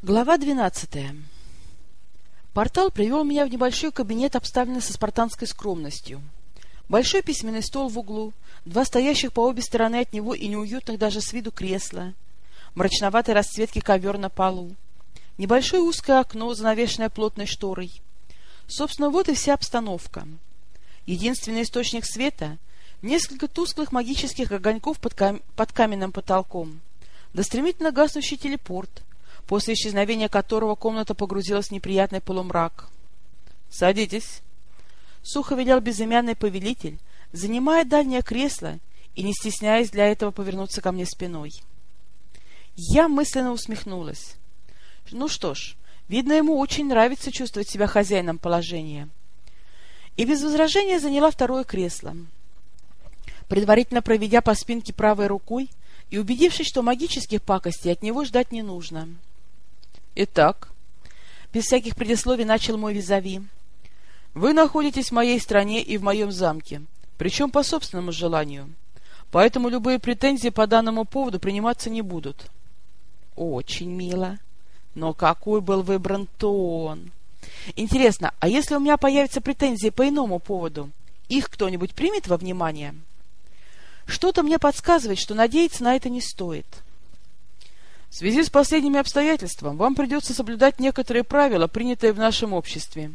Глава двенадцатая. Портал привел меня в небольшой кабинет, обставленный со спартанской скромностью. Большой письменный стол в углу, два стоящих по обе стороны от него и неуютных даже с виду кресла, мрачноватой расцветки ковер на полу, небольшое узкое окно, занавешенное плотной шторой. Собственно, вот и вся обстановка. Единственный источник света — несколько тусклых магических огоньков под, кам под каменным потолком, да стремительно гаснущий телепорт — после исчезновения которого комната погрузилась в неприятный полумрак. — Садитесь! — сухо велел безымянный повелитель, занимая дальнее кресло и не стесняясь для этого повернуться ко мне спиной. Я мысленно усмехнулась. Ну что ж, видно, ему очень нравится чувствовать себя хозяином положения. И без возражения заняла второе кресло. Предварительно проведя по спинке правой рукой и убедившись, что магических пакостей от него ждать не нужно. — Итак, без всяких предисловий начал мой визави. Вы находитесь в моей стране и в моем замке, причем по собственному желанию. Поэтому любые претензии по данному поводу приниматься не будут. Очень мило. Но какой был выбран тон! Интересно, а если у меня появятся претензии по иному поводу, их кто-нибудь примет во внимание? Что-то мне подсказывает, что надеяться на это не стоит. — в связи с последними обстоятельствами вам придется соблюдать некоторые правила, принятые в нашем обществе,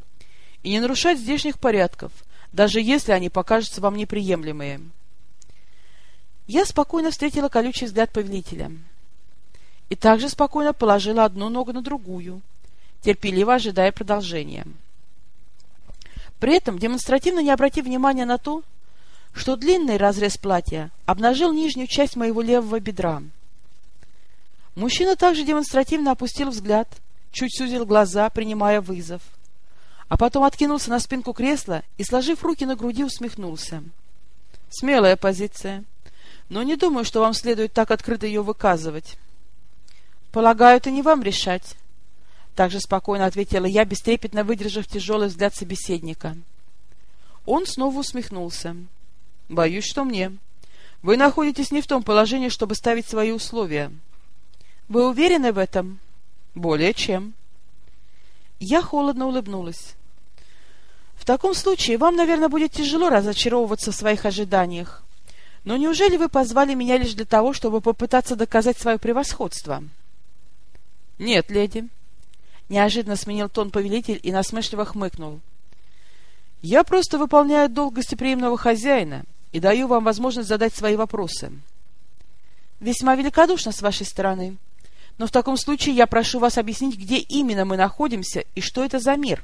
и не нарушать здешних порядков, даже если они покажутся вам неприемлемые. Я спокойно встретила колючий взгляд повелителя и также спокойно положила одну ногу на другую, терпеливо ожидая продолжения. При этом демонстративно не обратив внимания на то, что длинный разрез платья обнажил нижнюю часть моего левого бедра, Мужчина также демонстративно опустил взгляд, чуть сузил глаза, принимая вызов. А потом откинулся на спинку кресла и, сложив руки на груди, усмехнулся. Смелая позиция. Но не думаю, что вам следует так открыто ее выказывать. Полагаю, это не вам решать. Также спокойно ответила я, бестрепетно выдержав тяжелый взгляд собеседника. Он снова усмехнулся. Боюсь, что мне. Вы находитесь не в том положении, чтобы ставить свои условия. Вы уверены в этом? Более чем. Я холодно улыбнулась. В таком случае вам, наверное, будет тяжело разочаровываться в своих ожиданиях. Но неужели вы позвали меня лишь для того, чтобы попытаться доказать свое превосходство? Нет, леди. Неожиданно сменил тон повелитель и насмешливо хмыкнул. Я просто выполняю долг гостеприимного хозяина и даю вам возможность задать свои вопросы. Весьма великодушно с вашей стороны, но в таком случае я прошу вас объяснить, где именно мы находимся и что это за мир,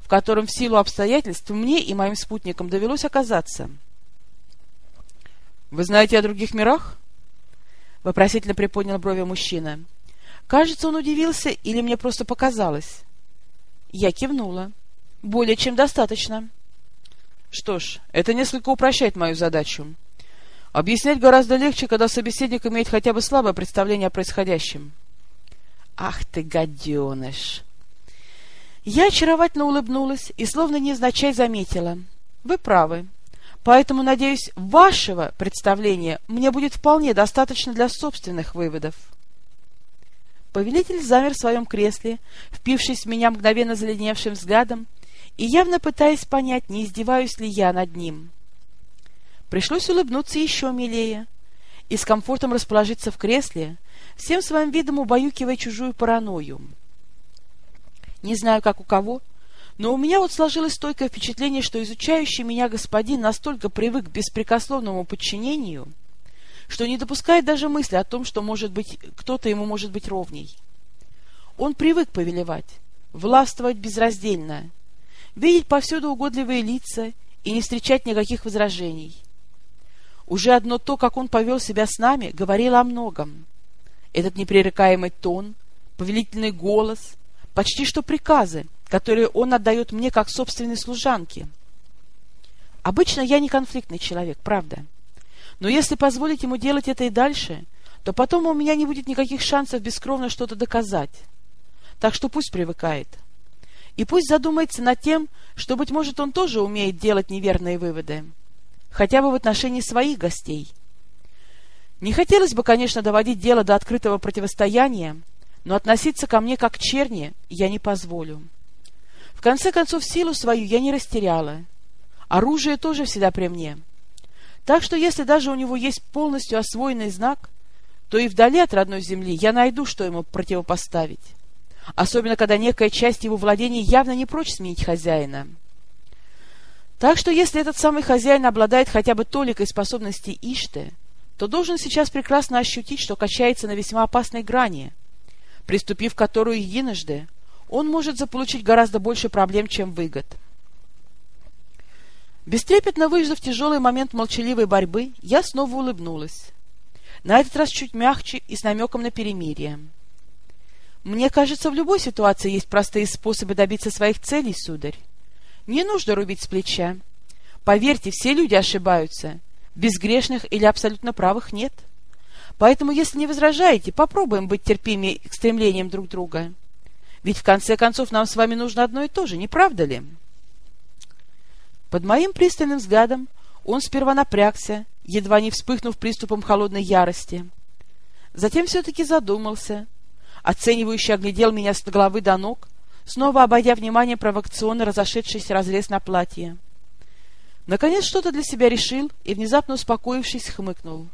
в котором в силу обстоятельств мне и моим спутникам довелось оказаться. — Вы знаете о других мирах? — вопросительно приподнял брови мужчина. Кажется, он удивился или мне просто показалось. Я кивнула. — Более чем достаточно. — Что ж, это несколько упрощает мою задачу. Объяснять гораздо легче, когда собеседник имеет хотя бы слабое представление о происходящем. — Ах ты, гаденыш! Я очаровательно улыбнулась и словно невзначай заметила. Вы правы. Поэтому, надеюсь, вашего представления мне будет вполне достаточно для собственных выводов. Повелитель замер в своем кресле, впившись в меня мгновенно заледневшим взглядом и явно пытаясь понять, не издеваюсь ли я над ним. Пришлось улыбнуться еще милее и с комфортом расположиться в кресле, всем своим видом убаюкивая чужую паранойю. Не знаю, как у кого, но у меня вот сложилось стойкое впечатление, что изучающий меня господин настолько привык к беспрекословному подчинению, что не допускает даже мысли о том, что может быть кто-то ему может быть ровней. Он привык повелевать, властвовать безраздельно, видеть повсюду угодливые лица и не встречать никаких возражений. Уже одно то, как он повел себя с нами, говорило о многом. Этот непререкаемый тон, повелительный голос, почти что приказы, которые он отдает мне как собственной служанке. Обычно я не конфликтный человек, правда. Но если позволить ему делать это и дальше, то потом у меня не будет никаких шансов бескровно что-то доказать. Так что пусть привыкает. И пусть задумается над тем, что, быть может, он тоже умеет делать неверные выводы. Хотя бы в отношении своих гостей – не хотелось бы, конечно, доводить дело до открытого противостояния, но относиться ко мне как к черни я не позволю. В конце концов, силу свою я не растеряла. Оружие тоже всегда при мне. Так что если даже у него есть полностью освоенный знак, то и вдали от родной земли я найду, что ему противопоставить. Особенно, когда некая часть его владений явно не прочь сменить хозяина. Так что если этот самый хозяин обладает хотя бы толикой способностей Иште, то должен сейчас прекрасно ощутить, что качается на весьма опасной грани, приступив которую единожды, он может заполучить гораздо больше проблем, чем выгод. Бестрепетно выждав тяжелый момент молчаливой борьбы, я снова улыбнулась. На этот раз чуть мягче и с намеком на перемирие. Мне кажется, в любой ситуации есть простые способы добиться своих целей, сударь. Не нужно рубить с плеча. Поверьте, все люди ошибаются, Безгрешных или абсолютно правых нет. Поэтому, если не возражаете, попробуем быть терпимее к стремлениям друг друга. Ведь в конце концов нам с вами нужно одно и то же, не правда ли? Под моим пристальным взглядом он сперва напрягся, едва не вспыхнув приступом холодной ярости. Затем все-таки задумался, оценивающе оглядел меня с головы до ног, снова обойдя внимание провокационно разошедшийся разрез на платье. Наконец что-то для себя решил и, внезапно успокоившись, хмыкнул.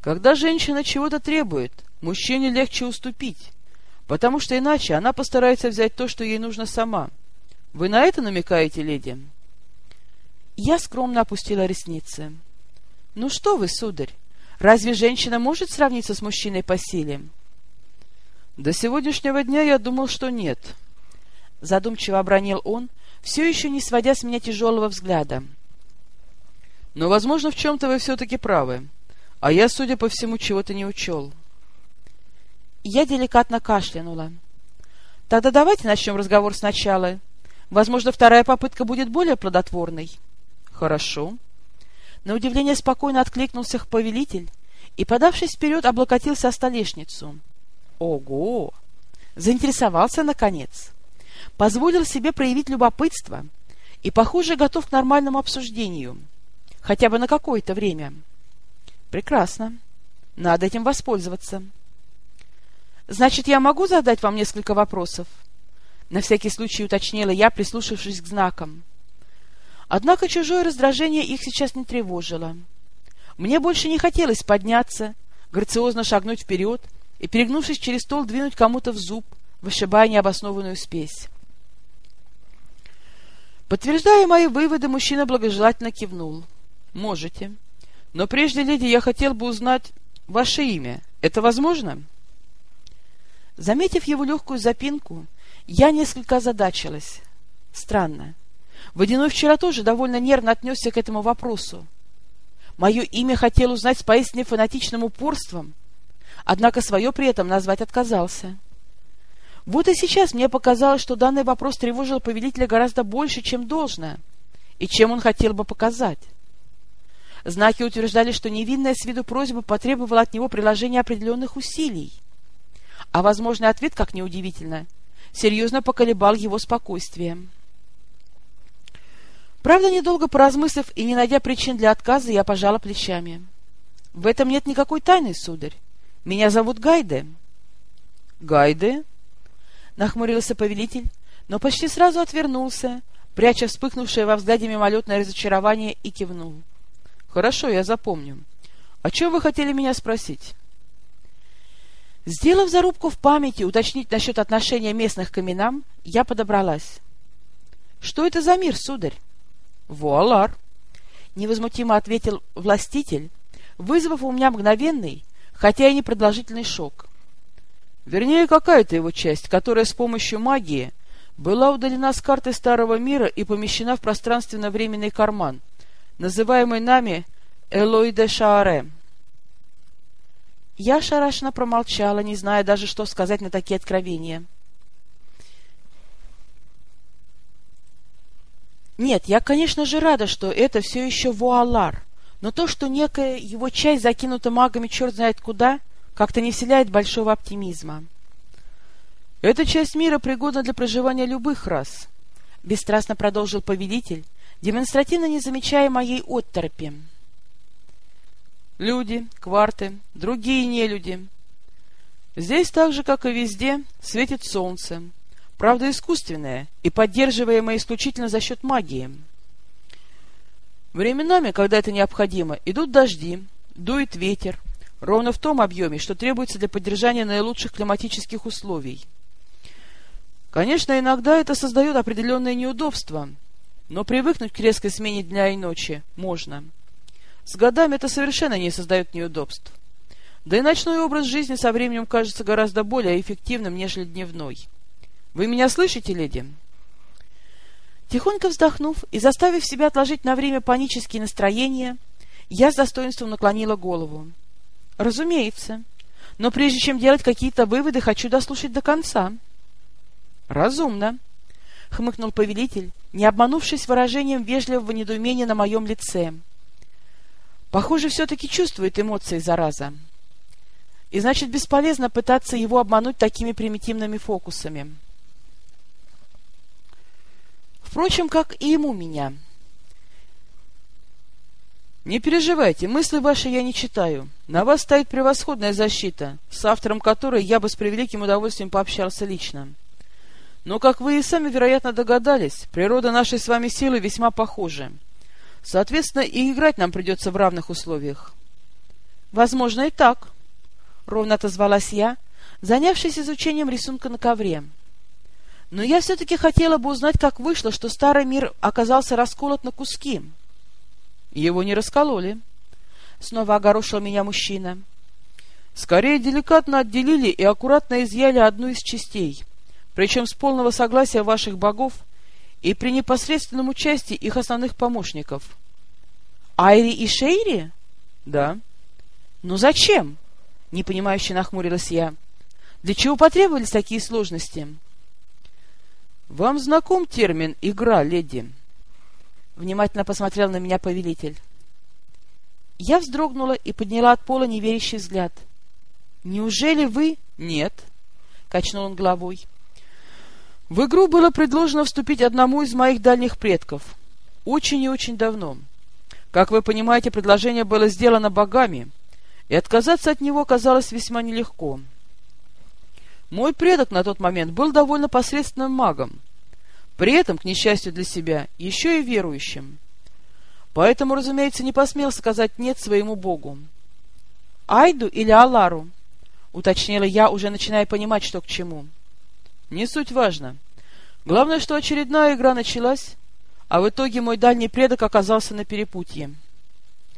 Когда женщина чего-то требует, мужчине легче уступить, потому что иначе она постарается взять то, что ей нужно сама. Вы на это намекаете, леди? Я скромно опустила ресницы. Ну что вы, сударь, разве женщина может сравниться с мужчиной по силе? До сегодняшнего дня я думал, что нет. Задумчиво обронил он, — все еще не сводя с меня тяжелого взгляда. «Но, возможно, в чем-то вы все-таки правы, а я, судя по всему, чего-то не учел». Я деликатно кашлянула. «Тогда давайте начнем разговор сначала. Возможно, вторая попытка будет более плодотворной». «Хорошо». На удивление спокойно откликнулся повелитель и, подавшись вперед, облокотился о столешницу. «Ого!» Заинтересовался, наконец позволил себе проявить любопытство и, похоже, готов к нормальному обсуждению, хотя бы на какое-то время. Прекрасно. Надо этим воспользоваться. Значит, я могу задать вам несколько вопросов? На всякий случай уточнила я, прислушавшись к знакам. Однако чужое раздражение их сейчас не тревожило. Мне больше не хотелось подняться, грациозно шагнуть вперед и, перегнувшись через стол, двинуть кому-то в зуб, вышибая необоснованную спесь. Подтверждая мои выводы, мужчина благожелательно кивнул. «Можете. Но прежде, леди, я хотел бы узнать ваше имя. Это возможно?» Заметив его легкую запинку, я несколько озадачилась. Странно. Водяной вчера тоже довольно нервно отнесся к этому вопросу. Мое имя хотел узнать с поистине фанатичным упорством, однако свое при этом назвать отказался. Вот и сейчас мне показалось, что данный вопрос тревожил повелителя гораздо больше, чем должно, и чем он хотел бы показать. Знаки утверждали, что невинная с виду просьба потребовала от него приложения определенных усилий. А возможный ответ, как неудивительно, серьезно поколебал его спокойствие. Правда, недолго поразмыслив и не найдя причин для отказа, я пожала плечами. В этом нет никакой тайны, сударь. Меня зовут Гайде. Гайде? — нахмурился повелитель, но почти сразу отвернулся, пряча вспыхнувшее во взгляде мимолетное разочарование, и кивнул. — Хорошо, я запомню. О чем вы хотели меня спросить? Сделав зарубку в памяти уточнить насчет отношения местных к именам, я подобралась. — Что это за мир, сударь? — Вуалар, — невозмутимо ответил властитель, вызвав у меня мгновенный, хотя и непродолжительный шок — Вернее, какая-то его часть, которая с помощью магии была удалена с карты Старого Мира и помещена в пространственно-временный карман, называемый нами Элой де Шааре. Я шарашно промолчала, не зная даже, что сказать на такие откровения. Нет, я, конечно же, рада, что это все еще вуалар, но то, что некая его часть закинута магами черт знает куда — как-то не вселяет большого оптимизма. «Эта часть мира пригодна для проживания любых рас», — бесстрастно продолжил повелитель, демонстративно не замечая моей отторпи. «Люди, кварты, другие нелюди. Здесь так же, как и везде, светит солнце, правда искусственное и поддерживаемое исключительно за счет магии. Временами, когда это необходимо, идут дожди, дует ветер, ровно в том объеме, что требуется для поддержания наилучших климатических условий. Конечно, иногда это создает определенные неудобства, но привыкнуть к резкой смене дня и ночи можно. С годами это совершенно не создает неудобств. Да и ночной образ жизни со временем кажется гораздо более эффективным, нежели дневной. Вы меня слышите, леди? Тихонько вздохнув и заставив себя отложить на время панические настроения, я с достоинством наклонила голову. Разумеется. Но прежде чем делать какие-то выводы, хочу дослушать до конца. Разумно, — хмыкнул повелитель, не обманувшись выражением вежливого недоумения на моем лице. Похоже, все-таки чувствует эмоции, зараза и значит бесполезно пытаться его обмануть такими примитивными фокусами. Впрочем, как и ему меня. Не переживайте, мысли ваши я не читаю. На вас стоит превосходная защита, с автором которой я бы с превеликим удовольствием пообщался лично. Но, как вы и сами, вероятно, догадались, природа нашей с вами силы весьма похожа. Соответственно, и играть нам придется в равных условиях. Возможно, и так, — ровно отозвалась я, занявшись изучением рисунка на ковре. Но я все-таки хотела бы узнать, как вышло, что старый мир оказался расколот на куски. Его не раскололи. Снова огорошил меня мужчина. Скорее деликатно отделили и аккуратно изъяли одну из частей, причем с полного согласия ваших богов и при непосредственном участии их основных помощников. Айри и Шейри? Да. Но зачем? — непонимающе нахмурилась я. «Для чего потребовались такие сложности?» «Вам знаком термин «игра, леди»?» Внимательно посмотрел на меня повелитель. Я вздрогнула и подняла от пола неверящий взгляд. «Неужели вы...» «Нет», — качнул он головой. «В игру было предложено вступить одному из моих дальних предков. Очень и очень давно. Как вы понимаете, предложение было сделано богами» и отказаться от него казалось весьма нелегко. Мой предок на тот момент был довольно посредственным магом, при этом, к несчастью для себя, еще и верующим. Поэтому, разумеется, не посмел сказать «нет» своему богу. «Айду или Алару?» — уточнила я, уже начиная понимать, что к чему. «Не суть важно. Главное, что очередная игра началась, а в итоге мой дальний предок оказался на перепутье.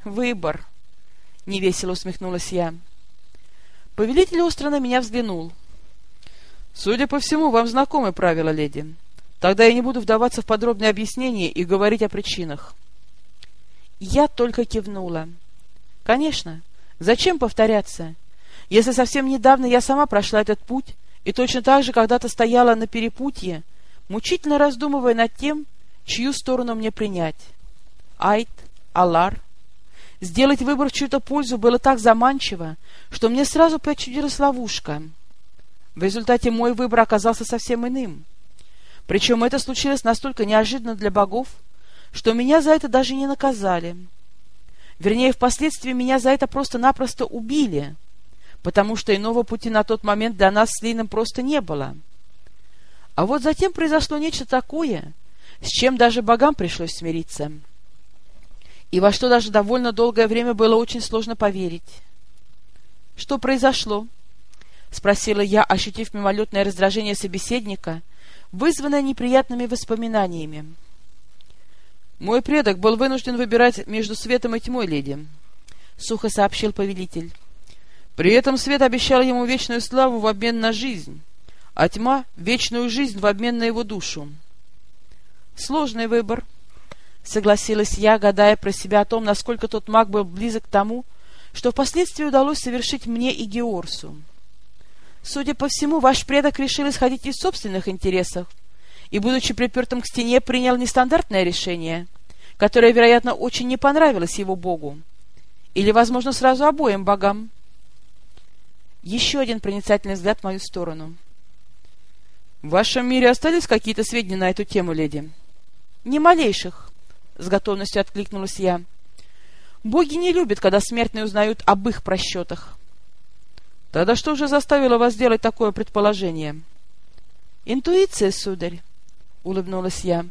Выбор». — невесело усмехнулась я. Повелитель остро на меня взглянул. — Судя по всему, вам знакомы правила, леди. Тогда я не буду вдаваться в подробные объяснения и говорить о причинах. Я только кивнула. — Конечно. Зачем повторяться? Если совсем недавно я сама прошла этот путь и точно так же когда-то стояла на перепутье, мучительно раздумывая над тем, чью сторону мне принять. Айт, Алар Сделать выбор в чью-то пользу было так заманчиво, что мне сразу почудилась ловушка. В результате мой выбор оказался совсем иным. Причем это случилось настолько неожиданно для богов, что меня за это даже не наказали. Вернее, впоследствии меня за это просто-напросто убили, потому что иного пути на тот момент для нас с Лином просто не было. А вот затем произошло нечто такое, с чем даже богам пришлось смириться» и во что даже довольно долгое время было очень сложно поверить. — Что произошло? — спросила я, ощутив мимолетное раздражение собеседника, вызванное неприятными воспоминаниями. — Мой предок был вынужден выбирать между светом и тьмой, леди, — сухо сообщил повелитель. При этом свет обещал ему вечную славу в обмен на жизнь, а тьма — вечную жизнь в обмен на его душу. Сложный выбор, — согласилась я, гадая про себя о том, насколько тот маг был близок к тому, что впоследствии удалось совершить мне и Георсу. Судя по всему, ваш предок решил исходить из собственных интересов и, будучи припертым к стене, принял нестандартное решение, которое, вероятно, очень не понравилось его богу. Или, возможно, сразу обоим богам. Еще один проницательный взгляд в мою сторону. — В вашем мире остались какие-то сведения на эту тему, леди? — Ни малейших. — с готовностью откликнулась я. «Боги не любят, когда смертные узнают об их просчетах». Тогда что же заставило вас сделать такое предположение? Интуиция, сударь, улыбнулась я.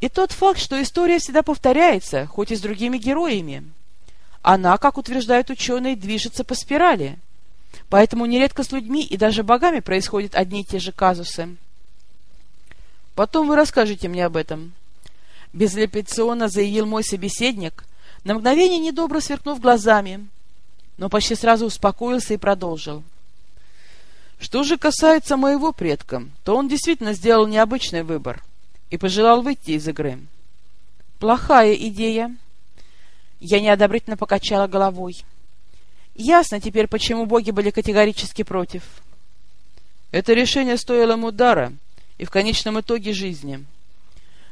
И тот факт, что история всегда повторяется, хоть и с другими героями. Она, как утверждают ученые, движется по спирали. Поэтому нередко с людьми и даже богами происходят одни и те же казусы. Потом вы расскажете мне об этом. Безлепетационно заявил мой собеседник, на мгновение недобро сверкнув глазами, но почти сразу успокоился и продолжил. Что же касается моего предка, то он действительно сделал необычный выбор и пожелал выйти из игры. Плохая идея. Я неодобрительно покачала головой. Ясно теперь, почему боги были категорически против. Это решение стоило ему дара и в конечном итоге жизни.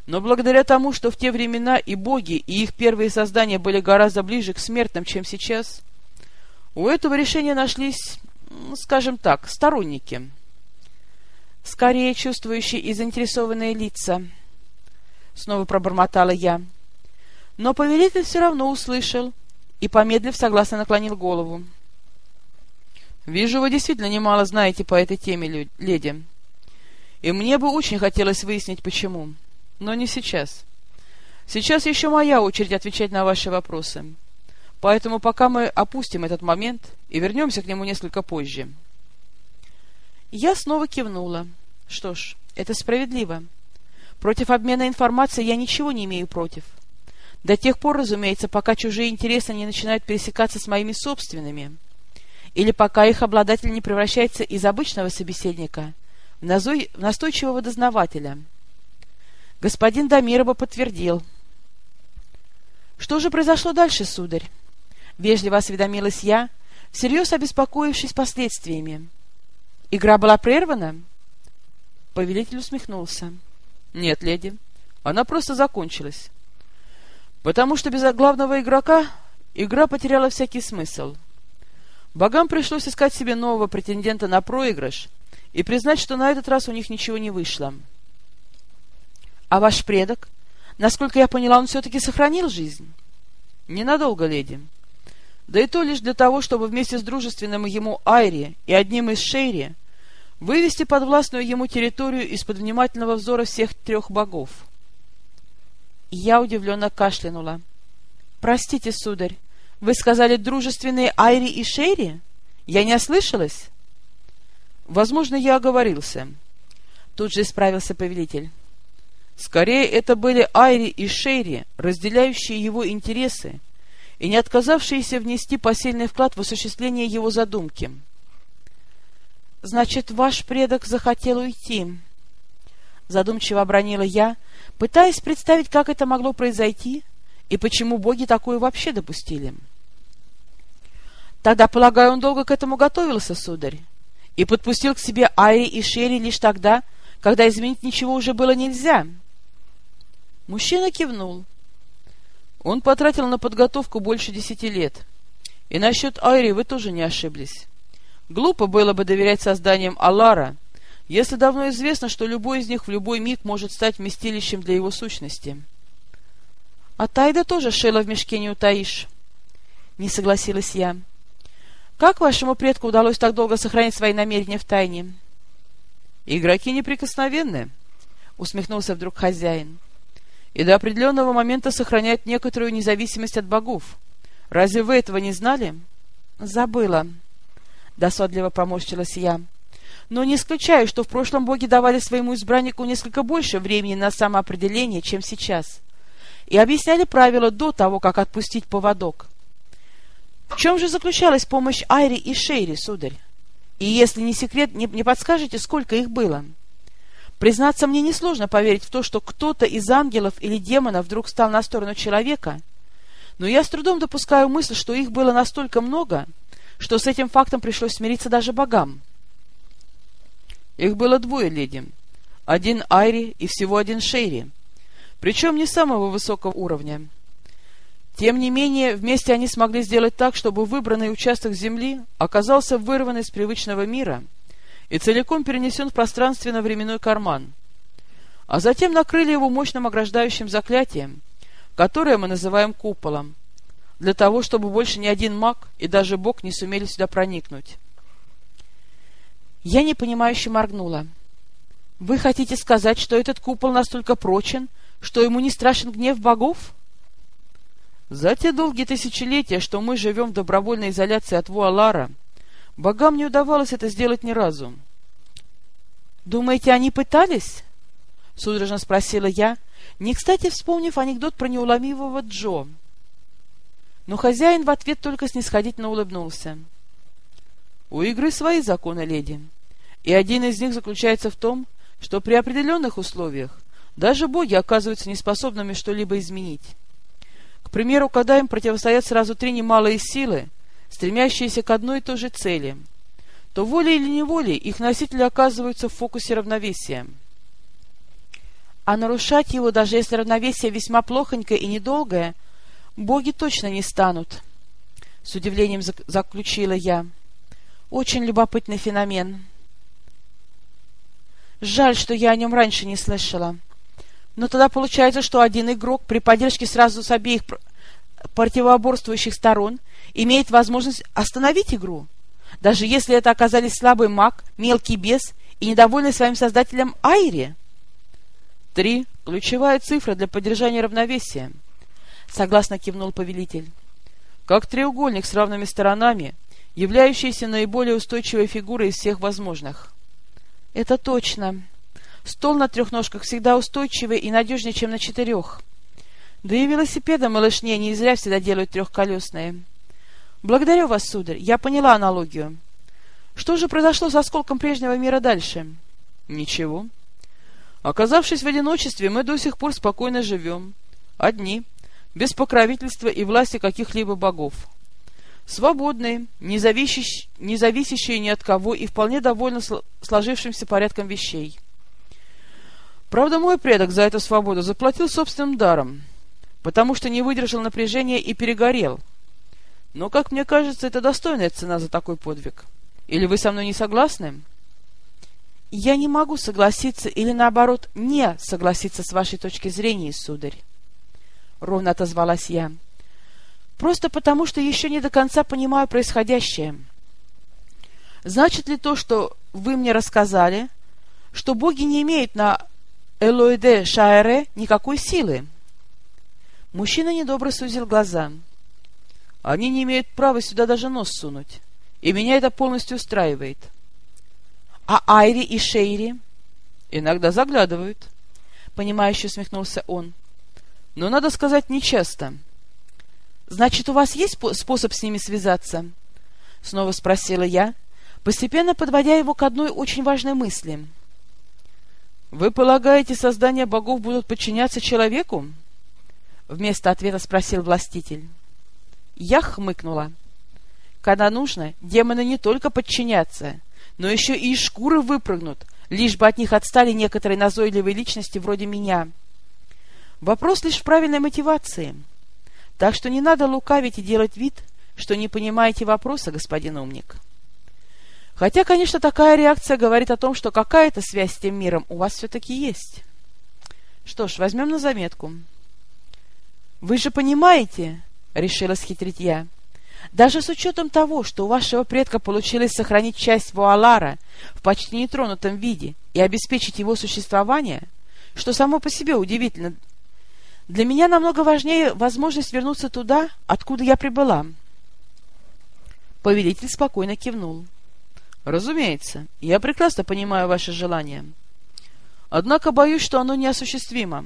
Но благодаря тому, что в те времена и боги, и их первые создания были гораздо ближе к смертным, чем сейчас, у этого решения нашлись, скажем так, сторонники. Скорее чувствующие и заинтересованные лица. Снова пробормотала я. Но повелитель все равно услышал и, помедлив, согласно наклонил голову. «Вижу, вы действительно немало знаете по этой теме, леди. И мне бы очень хотелось выяснить, почему. Но не сейчас. Сейчас еще моя очередь отвечать на ваши вопросы. Поэтому пока мы опустим этот момент и вернемся к нему несколько позже». Я снова кивнула. Что ж, это справедливо. Против обмена информацией я ничего не имею против. До тех пор, разумеется, пока чужие интересы не начинают пересекаться с моими собственными, или пока их обладатель не превращается из обычного собеседника в, назой... в настойчивого дознавателя. Господин Дамирова подтвердил. «Что же произошло дальше, сударь?» Вежливо осведомилась я, всерьез обеспокоившись последствиями. «Игра была прервана?» Повелитель усмехнулся. «Нет, леди, она просто закончилась. Потому что без главного игрока игра потеряла всякий смысл. Богам пришлось искать себе нового претендента на проигрыш и признать, что на этот раз у них ничего не вышло. — А ваш предок? Насколько я поняла, он все-таки сохранил жизнь? — Ненадолго, леди. Да и то лишь для того, чтобы вместе с дружественным ему Айри и одним из Шейри вывести подвластную ему территорию из-под внимательного взора всех трех богов — я удивленно кашлянула. — Простите, сударь, вы сказали дружественные Айри и Шерри? Я не ослышалась? — Возможно, я оговорился. Тут же исправился повелитель. Скорее, это были Айри и Шерри, разделяющие его интересы и не отказавшиеся внести посильный вклад в осуществление его задумки. — Значит, ваш предок захотел уйти? — задумчиво обронила я, — пытаясь представить, как это могло произойти и почему боги такое вообще допустили. Тогда, полагаю, он долго к этому готовился, сударь, и подпустил к себе Айри и Шерри лишь тогда, когда изменить ничего уже было нельзя. Мужчина кивнул. Он потратил на подготовку больше десяти лет. И насчет Айри вы тоже не ошиблись. Глупо было бы доверять созданиям Алара — если давно известно, что любой из них в любой миг может стать вместилищем для его сущности. — А Тайда тоже шила в мешке не утаишь, — не согласилась я. — Как вашему предку удалось так долго сохранить свои намерения в тайне? — Игроки неприкосновенны, — усмехнулся вдруг хозяин, — и до определенного момента сохраняют некоторую независимость от богов. Разве вы этого не знали? — Забыла, — досадливо поморщилась я. — но не исключаю, что в прошлом боги давали своему избраннику несколько больше времени на самоопределение, чем сейчас, и объясняли правила до того, как отпустить поводок. В чем же заключалась помощь Айри и Шейри, сударь? И если не секрет, не, не подскажете, сколько их было? Признаться, мне несложно поверить в то, что кто-то из ангелов или демонов вдруг стал на сторону человека, но я с трудом допускаю мысль, что их было настолько много, что с этим фактом пришлось смириться даже богам. Их было двое, леди. Один Айри и всего один Шейри. Причем не самого высокого уровня. Тем не менее, вместе они смогли сделать так, чтобы выбранный участок земли оказался вырван из привычного мира и целиком перенесен в пространственно-временной карман. А затем накрыли его мощным ограждающим заклятием, которое мы называем куполом, для того, чтобы больше ни один маг и даже бог не сумели сюда проникнуть. Я непонимающе моргнула. «Вы хотите сказать, что этот купол настолько прочен, что ему не страшен гнев богов?» «За те долгие тысячелетия, что мы живем в добровольной изоляции от Вуалара, богам не удавалось это сделать ни разу». «Думаете, они пытались?» — судорожно спросила я, не кстати вспомнив анекдот про неуломивого Джо. Но хозяин в ответ только снисходительно улыбнулся. «У игры свои законы, леди, и один из них заключается в том, что при определенных условиях даже боги оказываются неспособными что-либо изменить. К примеру, когда им противостоят сразу три немалые силы, стремящиеся к одной и той же цели, то волей или неволей их носители оказываются в фокусе равновесия. А нарушать его, даже если равновесие весьма плохонькое и недолгое, боги точно не станут. С удивлением заключила я. Очень любопытный феномен. Жаль, что я о нем раньше не слышала. Но тогда получается, что один игрок при поддержке сразу с обеих противоборствующих сторон имеет возможность остановить игру, даже если это оказались слабый маг, мелкий бес и недовольный своим создателем Айри. Три — ключевая цифра для поддержания равновесия, — согласно кивнул повелитель. Как треугольник с равными сторонами, являющийся наиболее устойчивой фигурой из всех возможных. — Это точно. Стол на трех ножках всегда устойчивый и надежнее, чем на четырех. Да и велосипеды малышне не зря всегда делают трехколесные. Благодарю вас, сударь, я поняла аналогию. Что же произошло с осколком прежнего мира дальше? — Ничего. Оказавшись в одиночестве, мы до сих пор спокойно живем. Одни, без покровительства и власти каких-либо богов. Свободные, не зависящие, не зависящие ни от кого и вполне довольны сложившимся порядком вещей. Правда, мой предок за эту свободу заплатил собственным даром, потому что не выдержал напряжения и перегорел. Но, как мне кажется, это достойная цена за такой подвиг. Или вы со мной не согласны?» Я не могу согласиться или, наоборот, не согласиться с вашей точки зрения, сударь. Ровно отозвалась я. Просто потому, что еще не до конца понимаю происходящее. Значит ли то, что вы мне рассказали, что боги не имеют на Элоиде Шаэре никакой силы? Мужчина недобро сузил глаза. Они не имеют права сюда даже нос сунуть, и меня это полностью устраивает. — а Айри и Шейри? Иногда заглядывают. Понимающе усмехнулся он. Но, надо сказать, нечасто. Значит, у вас есть способ с ними связаться? Снова спросила я, постепенно подводя его к одной очень важной мысли. Вы полагаете, создания богов будут подчиняться человеку? Вместо ответа спросил властитель. Я хмыкнула. Когда нужно, демоны не только подчинятся, но еще и из шкуры выпрыгнут, лишь бы от них отстали некоторые назойливые личности вроде меня. Вопрос лишь в правильной мотивации. Так что не надо лукавить и делать вид, что не понимаете вопроса, господин умник. Хотя, конечно, такая реакция говорит о том, что какая-то связь с тем миром у вас все-таки есть. Что ж, возьмем на заметку. — Вы же понимаете, — решила схитрить я, — даже с учетом того, что у вашего предка получилось сохранить часть Вуалара в почти нетронутом виде и обеспечить его существование, что само по себе удивительно, для меня намного важнее возможность вернуться туда, откуда я прибыла. Повелитель спокойно кивнул. «Разумеется, я прекрасно понимаю ваше желание. Однако боюсь, что оно неосуществимо».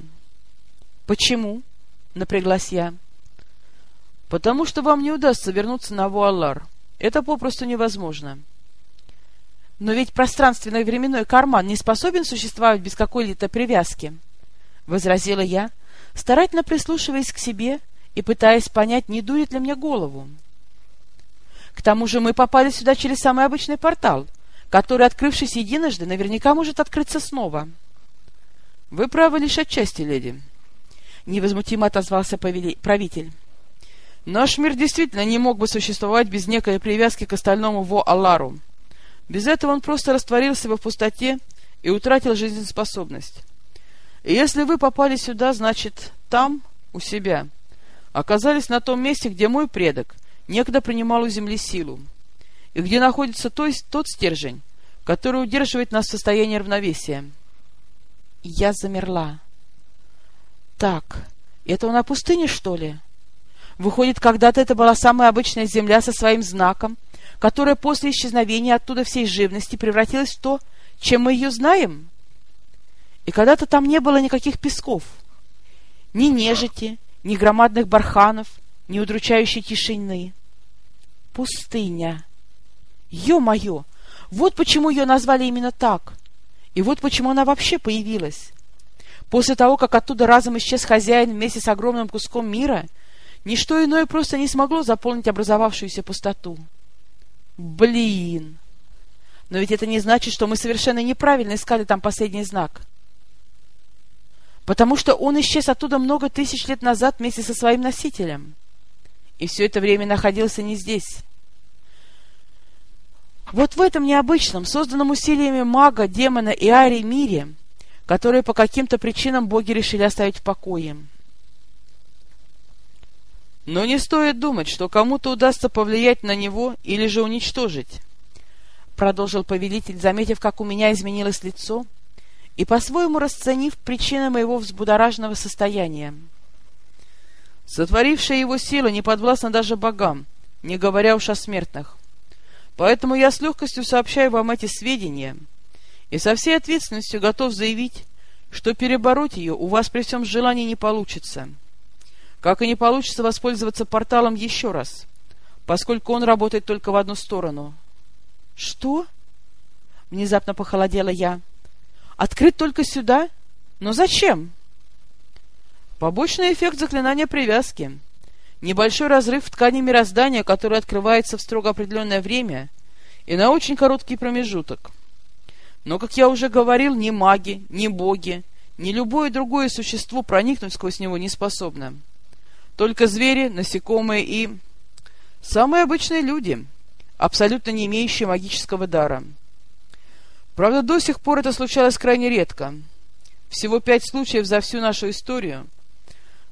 «Почему?» — напряглась я. Потому что вам не удастся вернуться на Вуалар. Это попросту невозможно. Но ведь пространственный временной карман не способен существовать без какой-либо привязки, — возразила я, старательно прислушиваясь к себе и пытаясь понять, не дурит ли мне голову. К тому же мы попали сюда через самый обычный портал, который, открывшись единожды, наверняка может открыться снова. — Вы правы лишь отчасти, леди, — невозмутимо отозвался правитель. Наш мир действительно не мог бы существовать без некой привязки к остальному Во-Аллару. Без этого он просто растворился бы в пустоте и утратил жизнеспособность. И если вы попали сюда, значит, там, у себя, оказались на том месте, где мой предок некогда принимал у земли силу, и где находится то есть тот стержень, который удерживает нас в состоянии равновесия. Я замерла. Так, это на пустыне, что ли? Выходит, когда-то это была самая обычная земля со своим знаком, которая после исчезновения оттуда всей живности превратилась в то, чем мы ее знаем? И когда-то там не было никаких песков, ни нежити, ни громадных барханов, ни удручающей тишины. Пустыня. Ё-моё! Вот почему ее назвали именно так. И вот почему она вообще появилась. После того, как оттуда разом исчез хозяин вместе с огромным куском мира, ничто иное просто не смогло заполнить образовавшуюся пустоту. Блин! Но ведь это не значит, что мы совершенно неправильно искали там последний знак. Потому что он исчез оттуда много тысяч лет назад вместе со своим носителем. И все это время находился не здесь. Вот в этом необычном, созданном усилиями мага, демона и арии мире, которые по каким-то причинам боги решили оставить в покое. Но не стоит думать, что кому-то удастся повлиять на него или же уничтожить. Продолжил повелитель, заметив, как у меня изменилось лицо, и по-своему расценив причины моего взбудораженного состояния. Сотворившая его сила не подвластна даже богам, не говоря уж о смертных. Поэтому я с легкостью сообщаю вам эти сведения и со всей ответственностью готов заявить, что перебороть ее у вас при всем желании не получится. Как и не получится воспользоваться порталом еще раз, поскольку он работает только в одну сторону. — Что? — внезапно похолодела я. — Открыть только сюда? Но зачем? — Побочный эффект заклинания привязки — Небольшой разрыв в ткани мироздания, который открывается в строго определенное время и на очень короткий промежуток. Но, как я уже говорил, ни маги, ни боги, ни любое другое существо проникнуть сквозь него не способно. Только звери, насекомые и... самые обычные люди, абсолютно не имеющие магического дара. Правда, до сих пор это случалось крайне редко. Всего пять случаев за всю нашу историю —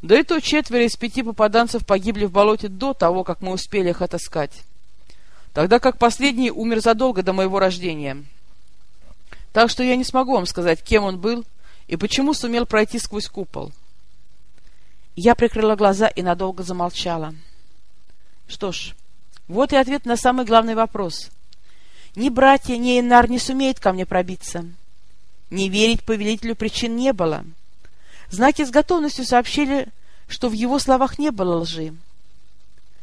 да и то четверо из пяти попаданцев погибли в болоте до того, как мы успели их отыскать. Тогда как последний умер задолго до моего рождения. Так что я не смогу вам сказать, кем он был и почему сумел пройти сквозь купол. Я прикрыла глаза и надолго замолчала. Что ж, вот и ответ на самый главный вопрос. Ни братья, ни Инар не сумеют ко мне пробиться. Не верить повелителю причин не было. — Знаки с готовностью сообщили, что в его словах не было лжи.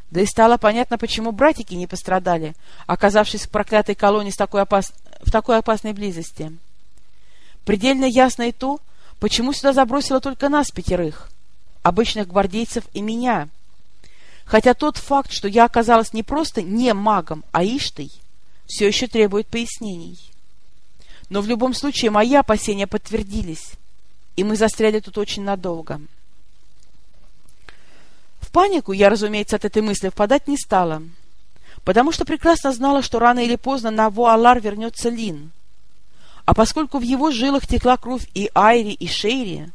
Да и стало понятно, почему братики не пострадали, оказавшись в проклятой колонии с такой опас... в такой опасной близости. Предельно ясно и то, почему сюда забросило только нас пятерых, обычных гвардейцев и меня. Хотя тот факт, что я оказалась не просто не магом, а иштой, все еще требует пояснений. Но в любом случае мои опасения подтвердились и мы застряли тут очень надолго. В панику я, разумеется, от этой мысли впадать не стала, потому что прекрасно знала, что рано или поздно на Вуалар вернется Лин. А поскольку в его жилах текла кровь и Айри, и Шейри,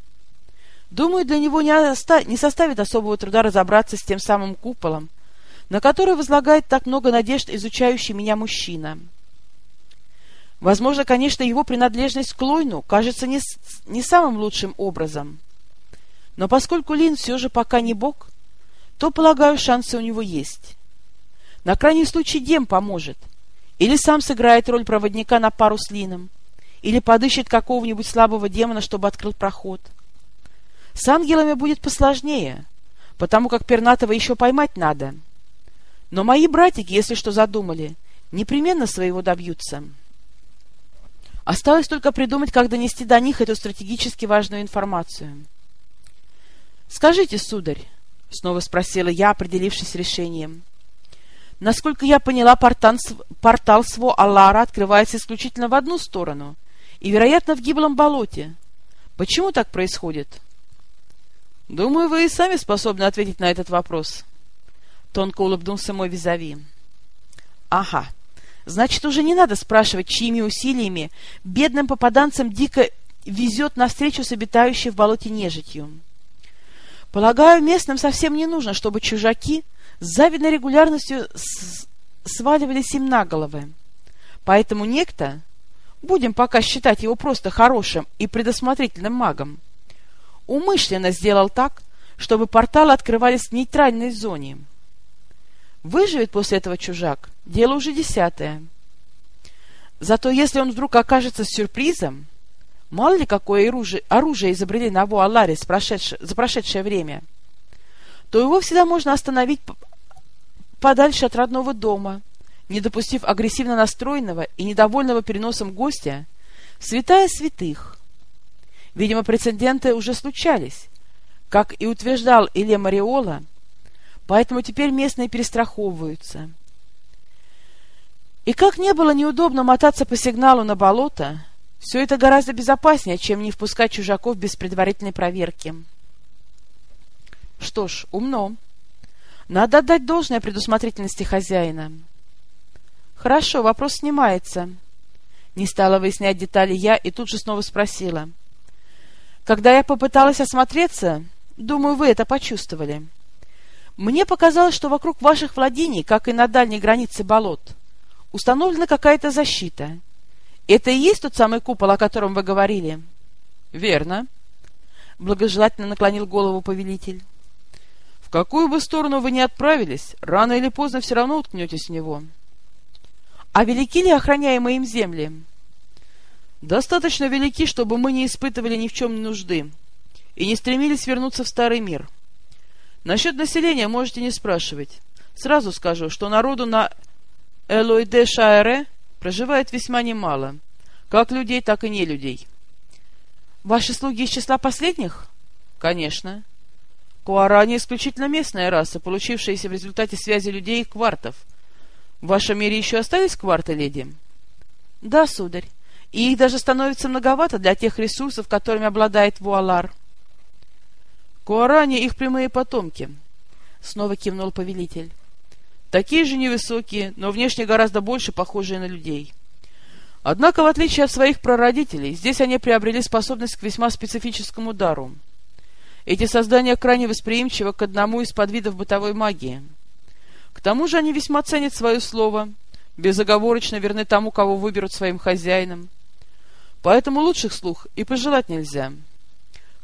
думаю, для него не, оста... не составит особого труда разобраться с тем самым куполом, на который возлагает так много надежд изучающий меня мужчина — Возможно, конечно, его принадлежность к Лойну кажется не, не самым лучшим образом. Но поскольку Лин все же пока не бог, то, полагаю, шансы у него есть. На крайний случай Дем поможет. Или сам сыграет роль проводника на пару с Лином. Или подыщет какого-нибудь слабого демона, чтобы открыл проход. С ангелами будет посложнее, потому как пернатого еще поймать надо. Но мои братики, если что задумали, непременно своего добьются». Осталось только придумать, как донести до них эту стратегически важную информацию. «Скажите, сударь», — снова спросила я, определившись с решением, «насколько я поняла, портал, портал СВО Аллара открывается исключительно в одну сторону и, вероятно, в гиблом болоте. Почему так происходит?» «Думаю, вы и сами способны ответить на этот вопрос», — тонко улыбнулся мой визави. «Ага, Значит, уже не надо спрашивать, чьими усилиями бедным попаданцам дико везет навстречу с обитающей в болоте нежитью. Полагаю, местным совсем не нужно, чтобы чужаки с завидной регулярностью сваливались им на головы. Поэтому некто, будем пока считать его просто хорошим и предусмотрительным магом, умышленно сделал так, чтобы порталы открывались в нейтральной зоне. Выживет после этого чужак, дело уже десятое. Зато если он вдруг окажется сюрпризом, мало ли какое оружие, оружие изобрели на Вуаларе за прошедшее время, то его всегда можно остановить подальше от родного дома, не допустив агрессивно настроенного и недовольного переносом гостя святая святых. Видимо, прецеденты уже случались, как и утверждал Илья Мариола, поэтому теперь местные перестраховываются. И как не было неудобно мотаться по сигналу на болото, все это гораздо безопаснее, чем не впускать чужаков без предварительной проверки. Что ж, умно. Надо отдать должное предусмотрительности хозяина. Хорошо, вопрос снимается. Не стала выяснять детали я и тут же снова спросила. Когда я попыталась осмотреться, думаю, вы это почувствовали. Мне показалось, что вокруг ваших владений, как и на дальней границе болот, установлена какая-то защита. Это и есть тот самый купол, о котором вы говорили? — Верно. Благожелательно наклонил голову повелитель. — В какую бы сторону вы ни отправились, рано или поздно все равно уткнетесь в него. — А велики ли охраняемые им земли? — Достаточно велики, чтобы мы не испытывали ни в чем нужды и не стремились вернуться в старый мир. Насчет населения можете не спрашивать. Сразу скажу, что народу на Элойде Шаэре проживает весьма немало, как людей, так и не людей. Ваши слуги из числа последних? Конечно. Куарани исключительно местная раса, получившаяся в результате связи людей и квартов. В вашем мире еще остались кварты, леди? Да, сударь. И их даже становится многовато для тех ресурсов, которыми обладает Вуалар. Куарани их прямые потомки. Снова кивнул повелитель. Такие же невысокие, но внешне гораздо больше похожие на людей. Однако, в отличие от своих прародителей, здесь они приобрели способность к весьма специфическому дару. Эти создания крайне восприимчивы к одному из подвидов бытовой магии. К тому же они весьма ценят свое слово, безоговорочно верны тому, кого выберут своим хозяином. Поэтому лучших слух и пожелать нельзя.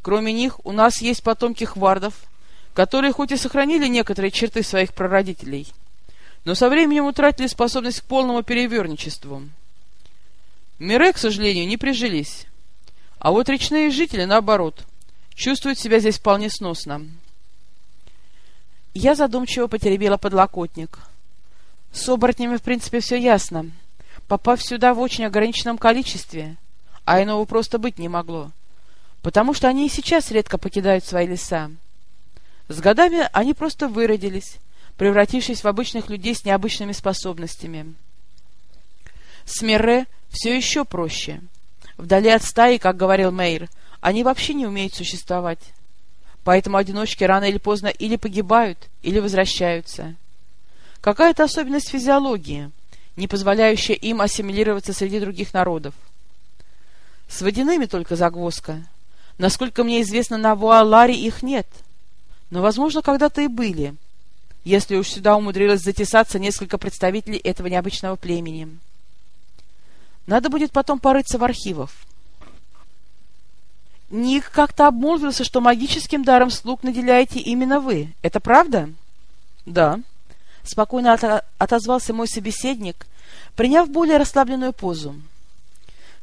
Кроме них, у нас есть потомки хвардов, которые хоть и сохранили некоторые черты своих прародителей – но со временем утратили способность к полному переверничеству. Миры, к сожалению, не прижились. А вот речные жители, наоборот, чувствуют себя здесь вполне сносно. Я задумчиво потеребила подлокотник. С оборотнями, в принципе, все ясно. Попав сюда в очень ограниченном количестве, а иного просто быть не могло, потому что они и сейчас редко покидают свои леса. С годами они просто выродились, превратившись в обычных людей с необычными способностями. С все еще проще. Вдали от стаи, как говорил Мейр, они вообще не умеют существовать. Поэтому одиночки рано или поздно или погибают, или возвращаются. Какая-то особенность физиологии, не позволяющая им ассимилироваться среди других народов. С водяными только загвоздка. Насколько мне известно, на Вуаларе их нет. Но, возможно, когда-то и были — если уж сюда умудрилось затесаться несколько представителей этого необычного племени. Надо будет потом порыться в архивах. Ник как-то обмолвился, что магическим даром слуг наделяете именно вы. Это правда? Да. Спокойно от отозвался мой собеседник, приняв более расслабленную позу.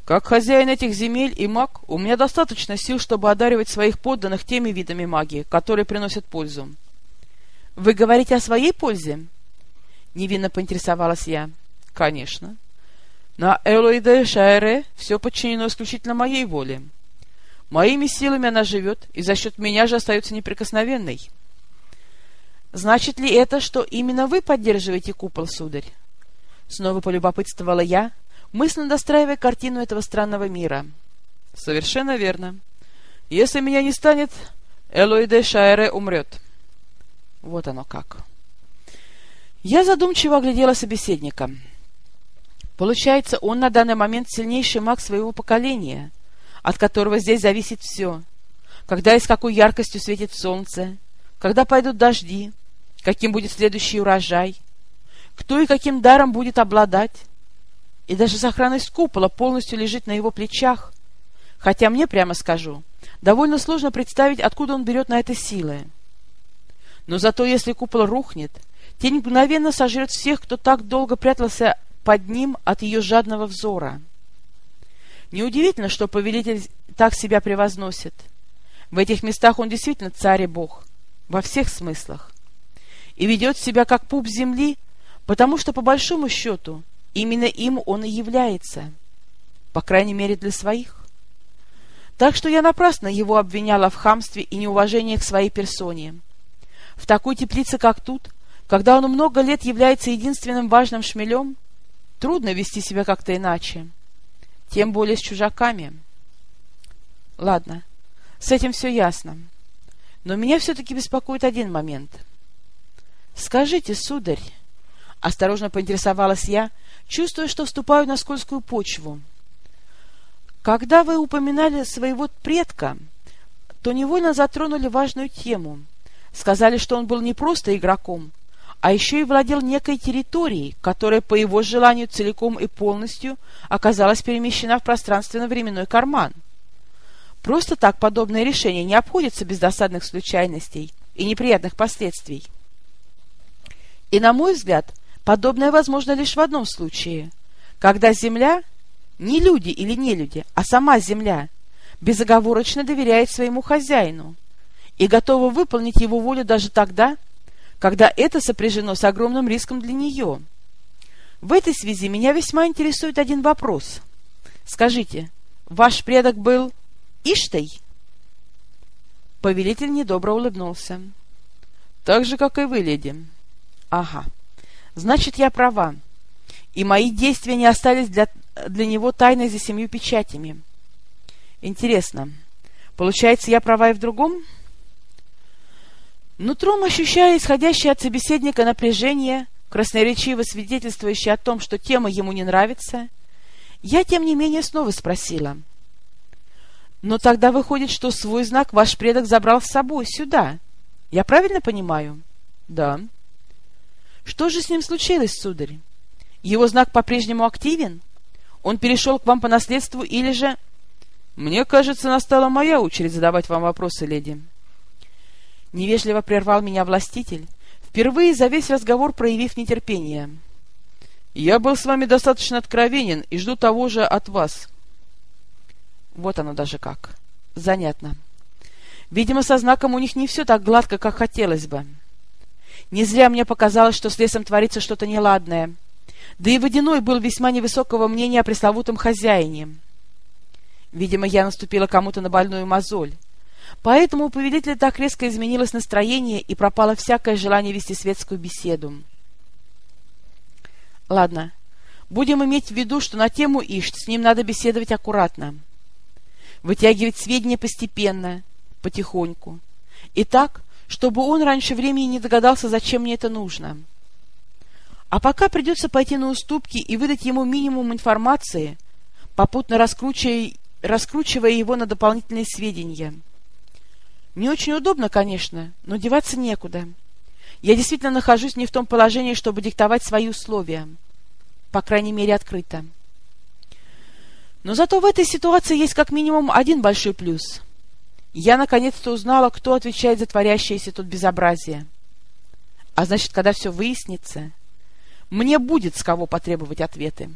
Как хозяин этих земель и маг, у меня достаточно сил, чтобы одаривать своих подданных теми видами магии, которые приносят пользу. «Вы говорите о своей пользе?» Невинно поинтересовалась я. «Конечно. На Элоиде Шаэре все подчинено исключительно моей воле. Моими силами она живет, и за счет меня же остается неприкосновенной». «Значит ли это, что именно вы поддерживаете купол, сударь?» Снова полюбопытствовала я, мысленно достраивая картину этого странного мира. «Совершенно верно. Если меня не станет, Элоиде Шаэре умрет». Вот оно как. Я задумчиво оглядела собеседника. Получается, он на данный момент сильнейший маг своего поколения, от которого здесь зависит все. Когда и с какой яркостью светит солнце, когда пойдут дожди, каким будет следующий урожай, кто и каким даром будет обладать. И даже сохранность купола полностью лежит на его плечах, хотя мне, прямо скажу, довольно сложно представить, откуда он берет на это силы. Но зато если купол рухнет, тень мгновенно сожрет всех, кто так долго прятался под ним от ее жадного взора. Неудивительно, что повелитель так себя превозносит. В этих местах он действительно царь и бог, во всех смыслах. И ведет себя как пуп земли, потому что, по большому счету, именно им он и является, по крайней мере для своих. Так что я напрасно его обвиняла в хамстве и неуважении к своей персоне. В такой теплице, как тут, когда он много лет является единственным важным шмелем, трудно вести себя как-то иначе, тем более с чужаками. Ладно, с этим все ясно. Но меня все-таки беспокоит один момент. Скажите, сударь, осторожно поинтересовалась я, чувствуя, что вступаю на скользкую почву. Когда вы упоминали своего предка, то невольно затронули важную тему. Сказали, что он был не просто игроком, а еще и владел некой территорией, которая по его желанию целиком и полностью оказалась перемещена в пространственно-временной карман. Просто так подобное решение не обходится без досадных случайностей и неприятных последствий. И, на мой взгляд, подобное возможно лишь в одном случае, когда Земля, не люди или не люди, а сама Земля, безоговорочно доверяет своему хозяину и готова выполнить его волю даже тогда, когда это сопряжено с огромным риском для нее. В этой связи меня весьма интересует один вопрос. Скажите, ваш предок был Иштой? Повелитель недобро улыбнулся. Так же, как и вы, леди. Ага. Значит, я права. И мои действия не остались для, для него тайной за семью печатями. Интересно. Получается, я права и в другом? Нутром ощущая исходящее от собеседника напряжение, красноречиво свидетельствующее о том, что тема ему не нравится, я, тем не менее, снова спросила — но тогда выходит, что свой знак ваш предок забрал с собой сюда. Я правильно понимаю? Да. Что же с ним случилось, сударь? Его знак по-прежнему активен? Он перешел к вам по наследству или же... Мне кажется, настала моя очередь задавать вам вопросы, леди. Невежливо прервал меня властитель, впервые за весь разговор проявив нетерпение. Я был с вами достаточно откровенен и жду того же от вас. Вот оно даже как. Занятно. Видимо, со знаком у них не все так гладко, как хотелось бы. Не зря мне показалось, что с лесом творится что-то неладное. Да и Водяной был весьма невысокого мнения о пресловутом хозяине. Видимо, я наступила кому-то на больную мозоль. Поэтому у повелителя так резко изменилось настроение и пропало всякое желание вести светскую беседу. Ладно, будем иметь в виду, что на тему Ишт с ним надо беседовать аккуратно вытягивать сведения постепенно, потихоньку. И так, чтобы он раньше времени не догадался, зачем мне это нужно. А пока придется пойти на уступки и выдать ему минимум информации, попутно раскручивая, раскручивая его на дополнительные сведения. Не очень удобно, конечно, но деваться некуда. Я действительно нахожусь не в том положении, чтобы диктовать свои условия. По крайней мере, открыто. Но зато в этой ситуации есть как минимум один большой плюс. Я наконец-то узнала, кто отвечает за творящееся тут безобразие. А значит, когда все выяснится, мне будет с кого потребовать ответы.